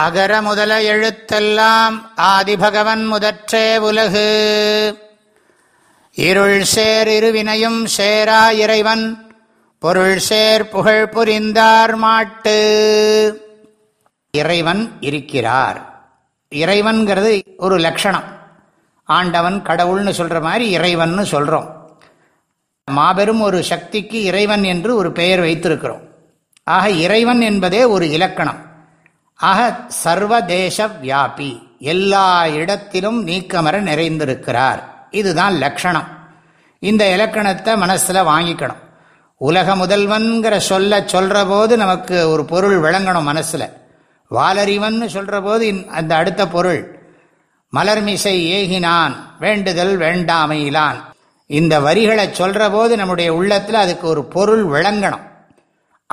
அகர முதல எழுத்தெல்லாம் ஆதிபகவன் முதற்றே உலகு. இருள் சேர் இருவினையும் சேரா இறைவன் பொருள் சேர் புகழ் புரிந்தார் மாட்டு. இறைவன் இருக்கிறார். இறைவன்கிறது ஒரு லட்சணம் ஆண்டவன் கடவுள்னு சொல்கிற மாதிரி இறைவன் சொல்கிறோம் மாபெரும் ஒரு சக்திக்கு இறைவன் என்று ஒரு பெயர் வைத்திருக்கிறோம். ஆக இறைவன் என்பதே ஒரு இலக்கணம். ஆக சர்வதேச வியாபி எல்லா இடத்திலும் நீக்கமர நிறைந்திருக்கிறார். இதுதான் லக்ஷணம். இந்த இலக்கணத்தை மனசில் வாங்கிக்கணும். உலக முதல்வன்கிற சொல்ல சொல்கிற போது நமக்கு ஒரு பொருள் விளங்கணும் மனசில். வாலறிவன் சொல்கிற போது அந்த அடுத்த பொருள். மலர்மிசை ஏகினான் வேண்டுதல் வேண்டாமையிலான். இந்த வரிகளை சொல்கிற போது நம்முடைய உள்ளத்தில் அதுக்கு ஒரு பொருள் விளங்கணும்.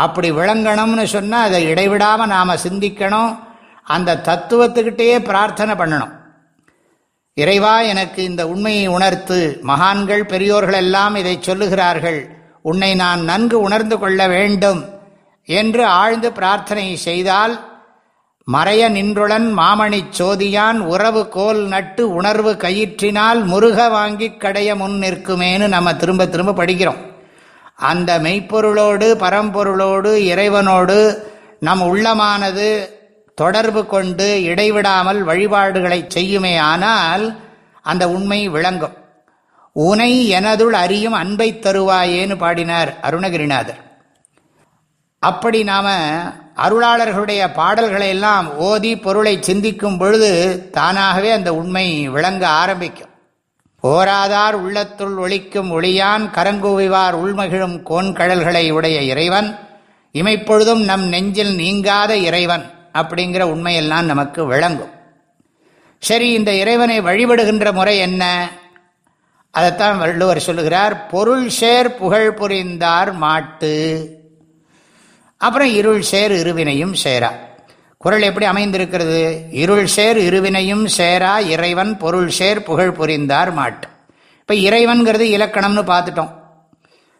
அப்படி விளங்கணும்னு சொன்னால் அதை இடைவிடாமல் நாம் சிந்திக்கணும். அந்த தத்துவத்துக்கிட்டேயே பிரார்த்தனை பண்ணணும். இறைவா எனக்கு இந்த உண்மையை உணர்த்து மகான்கள் பெரியோர்கள் எல்லாம் இதை சொல்லுகிறார்கள். உன்னை நான் நன்கு உணர்ந்து கொள்ள வேண்டும் என்று ஆழ்ந்து பிரார்த்தனை செய்தால் மறைய நின்றுடன் மாமணி சோதியான் உறவு கோல் நட்டு உணர்வு கயிற்றினால் முருக வாங்கி கடைய முன் நிற்குமேனு நம்ம திரும்ப திரும்ப படிக்கிறோம். அந்த மெய்ப்பொருளோடு பரம்பொருளோடு இறைவனோடு நம் உள்ளமானது தொடர்பு கொண்டு இடைவிடாமல் வழிபாடுகளை செய்யுமே ஆனால் அந்த உண்மை விளங்கும். உனை எனதுள் அறியும் அன்பை தருவாயேன்னு பாடினார் அருணகிரிநாதர். அப்படி நாம அருளாளர்களுடைய பாடல்களை எல்லாம் ஓதி பொருளை சிந்திக்கும் பொழுது தானாகவே அந்த உண்மை விளங்க ஆரம்பிக்கும். ஓராதார் உள்ளத்துள் ஒழிக்கும் ஒளியான் கரங்குவிவார் உள்மகிழும் கோன்கழல்களை உடைய இறைவன் இமைப்பொழுதும் நம் நெஞ்சில் நீங்காத இறைவன் அப்படிங்கிற உண்மையெல்லாம் நமக்கு விளங்கும். சரி இந்த இறைவனை வழிபடுகின்ற முறை என்ன? அதைத்தான் வள்ளுவர் சொல்லுகிறார் பொருள் சேர் புகழ் புரிந்தார் மாட்டு. அப்புறம் இருள் சேர் இருவினையும் சேரா. குரல் எப்படி அமைந்திருக்கிறது? இருள் சேர் இருவினையும் சேரா இறைவன் பொருள் சேர் புகழ் புரிந்தார் மாட்டு. இப்போ இறைவன்கிறது இலக்கணம்னு பார்த்துட்டோம்.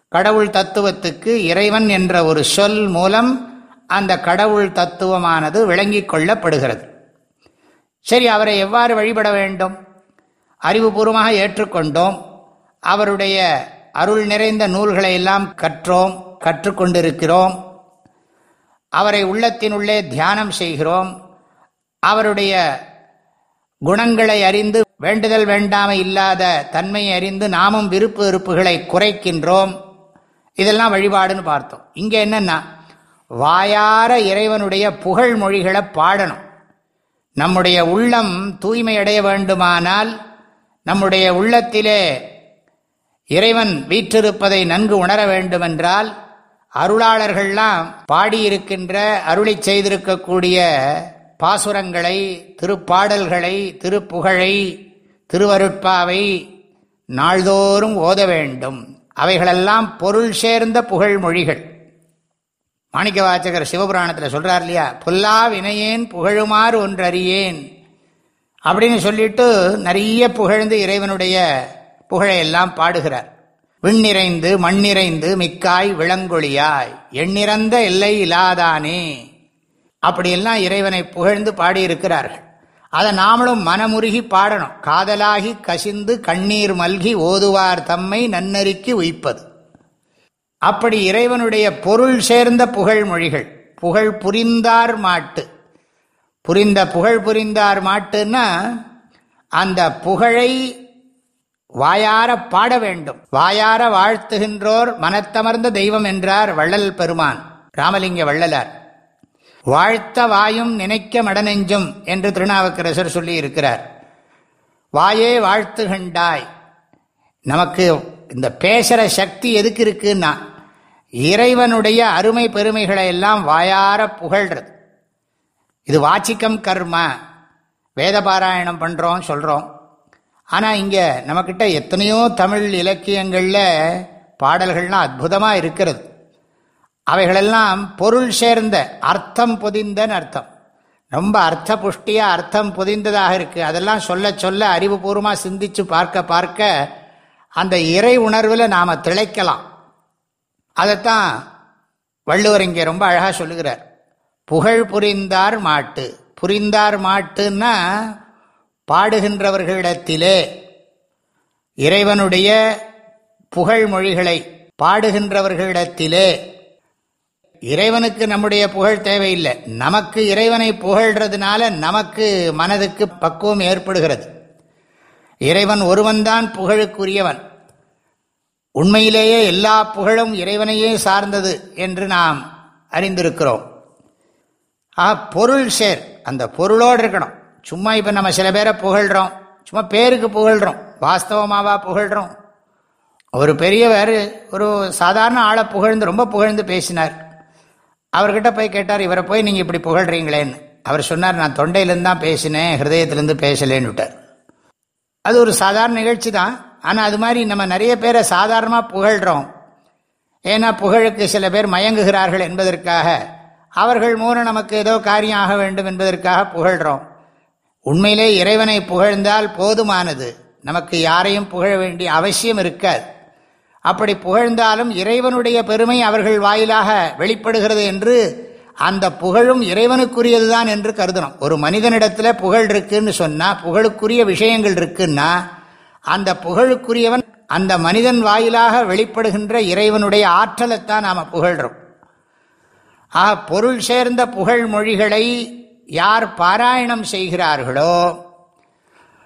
கடவுள் தத்துவத்துக்கு இறைவன் என்ற ஒரு சொல் மூலம் அந்த கடவுள் தத்துவமானது விளங்கி கொள்ளப்படுகிறது. சரி அவரை எவ்வாறு வழிபட வேண்டும்? அறிவுபூர்வமாக ஏற்றுக்கொண்டோம். அவருடைய அருள் நிறைந்த நூல்களை எல்லாம் கற்றோம் கற்றுக்கொண்டிருக்கிறோம். அவரை உள்ளத்தினுள்ளே தியானம் செய்கிறோம். அவருடைய குணங்களை அறிந்து வேண்டுதல் வேண்டாமை இல்லாத தன்மையை அறிந்து நாமும் விருப்பு வெறுப்புகளை குறைக்கின்றோம். இதெல்லாம் வழிபாடுன்னு பார்த்தோம். இங்கே என்னென்னா வாயார இறைவனுடைய புகழ் மொழிகளை பாடணும். நம்முடைய உள்ளம் தூய்மை அடைய வேண்டுமானால் நம்முடைய உள்ளத்திலே இறைவன் வீற்றிருப்பதை நன்கு உணர வேண்டுமென்றால் அருளாளர்கள்லாம் பாடியிருக்கின்ற அருளை செய்திருக்கக்கூடிய பாசுரங்களை திருப்பாடல்களை திருப்புகழை திருவருட்பாவை நாள்தோறும் ஓத வேண்டும். அவைகளெல்லாம் பொருள் சேர்ந்த புகழ் மொழிகள் மாணிக்க வாச்சகர் சிவபுராணத்தில் சொல்றார் இல்லையா? புல்லா வினையேன் புகழுமாறு ஒன்றறியேன் அப்படின்னு சொல்லிட்டு நிறைய புகழ்ந்து இறைவனுடைய புகழையெல்லாம் பாடுகிறார். விண்ணிறைந்து மண்ணிறைந்து மிக்காய் விளங்கொழியாய். எண்ணிறந்த எல்லை இல்லாதானே அப்படியெல்லாம் இறைவனை புகழ்ந்து பாடியிருக்கிறார்கள். அதை நாமளும் மனமுருகி பாடணும். காதலாகி கசிந்து கண்ணீர் மல்கி ஓதுவார் தம்மை நன்னறிக்கு உய்ப்பது. அப்படி இறைவனுடைய பொருள் சேர்ந்த புகழ் மொழிகள் புகழ் புரிந்தார் மாட்டு. புரிந்த புகழ் புரிந்தார் மாட்டுன்னா அந்த புகழை வாயார பாட வேண்டும். வாயார வாழ்த்துகின்றோர் மனத்தமர்ந்த தெய்வம் என்றார் வள்ளல் பெருமான் ராமலிங்க வள்ளலார். வாழ்த்த வாயும் நினைக்க மடநெஞ்சும் என்று திருநாவுக்கரசர் சொல்லி இருக்கிறார் வாயே வாழ்த்துகின்றாய். நமக்கு இந்த பேசுகிற சக்தி எதுக்கு இருக்குன்னா இறைவனுடைய அருமை பெருமைகளை எல்லாம் வாயார புகழ்றது. இது வாச்சிக்கம் கர்ம. வேத பாராயணம் பண்ணுறோம் சொல்கிறோம் ஆனால் இங்கே நம்மக்கிட்ட எத்தனையோ தமிழ் இலக்கியங்களில் பாடல்கள்லாம் அற்புதமாக இருக்கிறது. அவைகளெல்லாம் பொருள் சேர்ந்த அர்த்தம் பொதிந்தன்னு அர்த்தம். ரொம்ப அர்த்த புஷ்டியாக அர்த்தம் பொதிந்ததாக இருக்குது அதெல்லாம் சொல்ல சொல்ல அறிவுபூர்வமாக சிந்திச்சு பார்க்க பார்க்க அந்த இறை உணர்வில் நாம் திளைக்கலாம். அதைத்தான் வள்ளுவர் இங்கே ரொம்ப அழகாக சொல்லுகிறார். புகழ் புரிந்தார் மாட்டு. புரிந்தார் மாட்டுன்னா பாடுகின்றவர்களிடத்திலே இறைவனுடைய புகழ்மொழிகளை பாடுகின்றவர்களிடத்திலே இறைவனுக்கு நம்முடைய புகழ் தேவையில்லை. நமக்கு இறைவனை புகழ்றதுனால நமக்கு மனதுக்கு பக்குவம் ஏற்படுகிறது. இறைவன் ஒருவன்தான் புகழுக்குரியவன். உண்மையிலேயே எல்லா புகழும் இறைவனையே சார்ந்தது என்று நாம் அறிந்திருக்கிறோம். ஆ பொருள் சேர். அந்த பொருளோடு இருக்கணும். சும்மா இப்போ நம்ம சில பேரை புகழ்கிறோம் சும்மா பேருக்கு புகழ்கிறோம் வாஸ்தவமாவா புகழ்கிறோம் ஒரு பெரியவர் ஒரு சாதாரண ஆளை புகழ்ந்து ரொம்ப புகழ்ந்து பேசினார். அவர்கிட்ட போய் கேட்டார் இவரை போய் நீங்கள் இப்படி புகழ்கிறீங்களேன்னு அவர் சொன்னார் நான் தொண்டையிலேருந்து தான் பேசினேன் ஹிருதயத்திலேருந்து பேசலேன்னு விட்டார். அது ஒரு சாதாரண நிகழ்ச்சி தான். ஆனால் அது மாதிரி நம்ம நிறைய பேரை சாதாரணமாக புகழ்கிறோம் ஏன்னா புகழுக்கு சில பேர் மயங்குகிறார்கள் என்பதற்காக அவர்கள் மூலம் நமக்கு ஏதோ காரியம் ஆக வேண்டும் என்பதற்காக புகழ்கிறோம் உண்மையிலே இறைவனை புகழ்ந்தால் போதுமானது. நமக்கு யாரையும் புகழ வேண்டிய அவசியம் இருக்காது. அப்படி புகழ்ந்தாலும் இறைவனுடைய பெருமை அவர்கள் வாயிலாக வெளிப்படுகிறது என்று அந்த புகழும் இறைவனுக்குரியதுதான் என்று கருதணும். ஒரு மனிதனிடத்தில் புகழ் இருக்குன்னு சொன்னால் புகழுக்குரிய விஷயங்கள் இருக்குன்னா அந்த புகழுக்குரியவன் அந்த மனிதன் வாயிலாக வெளிப்படுகின்ற இறைவனுடைய ஆற்றலைத்தான் நாம் புகழ்கிறோம் ஆக பொருள் சேர்ந்த புகழ் மொழிகளை யார் பாராயணம் செய்கிறார்களோ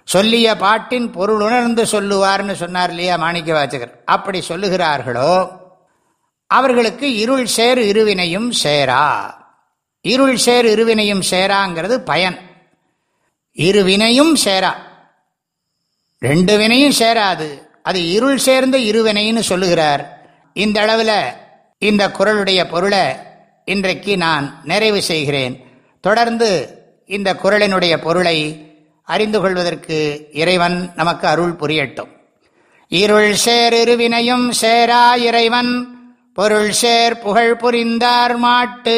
சொல்லிய பாட்டின் பொருள் உணர்ந்து சொல்லுவார்னு சொன்னார் இல்லையா மாணிக்க வாச்சகர் அப்படி சொல்லுகிறார்களோ அவர்களுக்கு இருள் சேர் இருவினையும் சேரா. இருள் சேர் இருவினையும் சேராங்கிறது பயன். இருவினையும் சேரா. ரெண்டு வினையும் சேராது. அது இருள் சேர்ந்த இருவினைன்னு சொல்லுகிறார். இந்த அளவில் இந்த குரலுடைய பொருளை இன்றைக்கு நான் நிறைவு செய்கிறேன். தொடர்ந்து இந்த குரலினுடைய பொருளை அறிந்து கொள்வதற்கு இறைவன் நமக்கு அருள் புரியட்டும். இருள் சேர் இருவினையும் சேரா இறைவன் பொருள் சேர் புகழ் புரிந்தார் மாட்டு.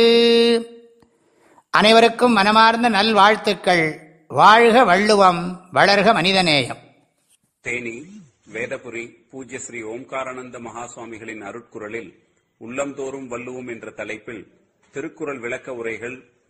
அனைவருக்கும் மனமார்ந்த நல்வாழ்த்துக்கள். வாழ்க வள்ளுவம் வளர்க மனிதநேயம். தேனி வேதபுரி பூஜ்ய ஸ்ரீ ஓம்காரானந்த மகாசுவாமிகளின் அருட்குரலில் உள்ளம்தோறும் வள்ளுவோம் என்ற தலைப்பில் திருக்குறள் விளக்க உரைகள்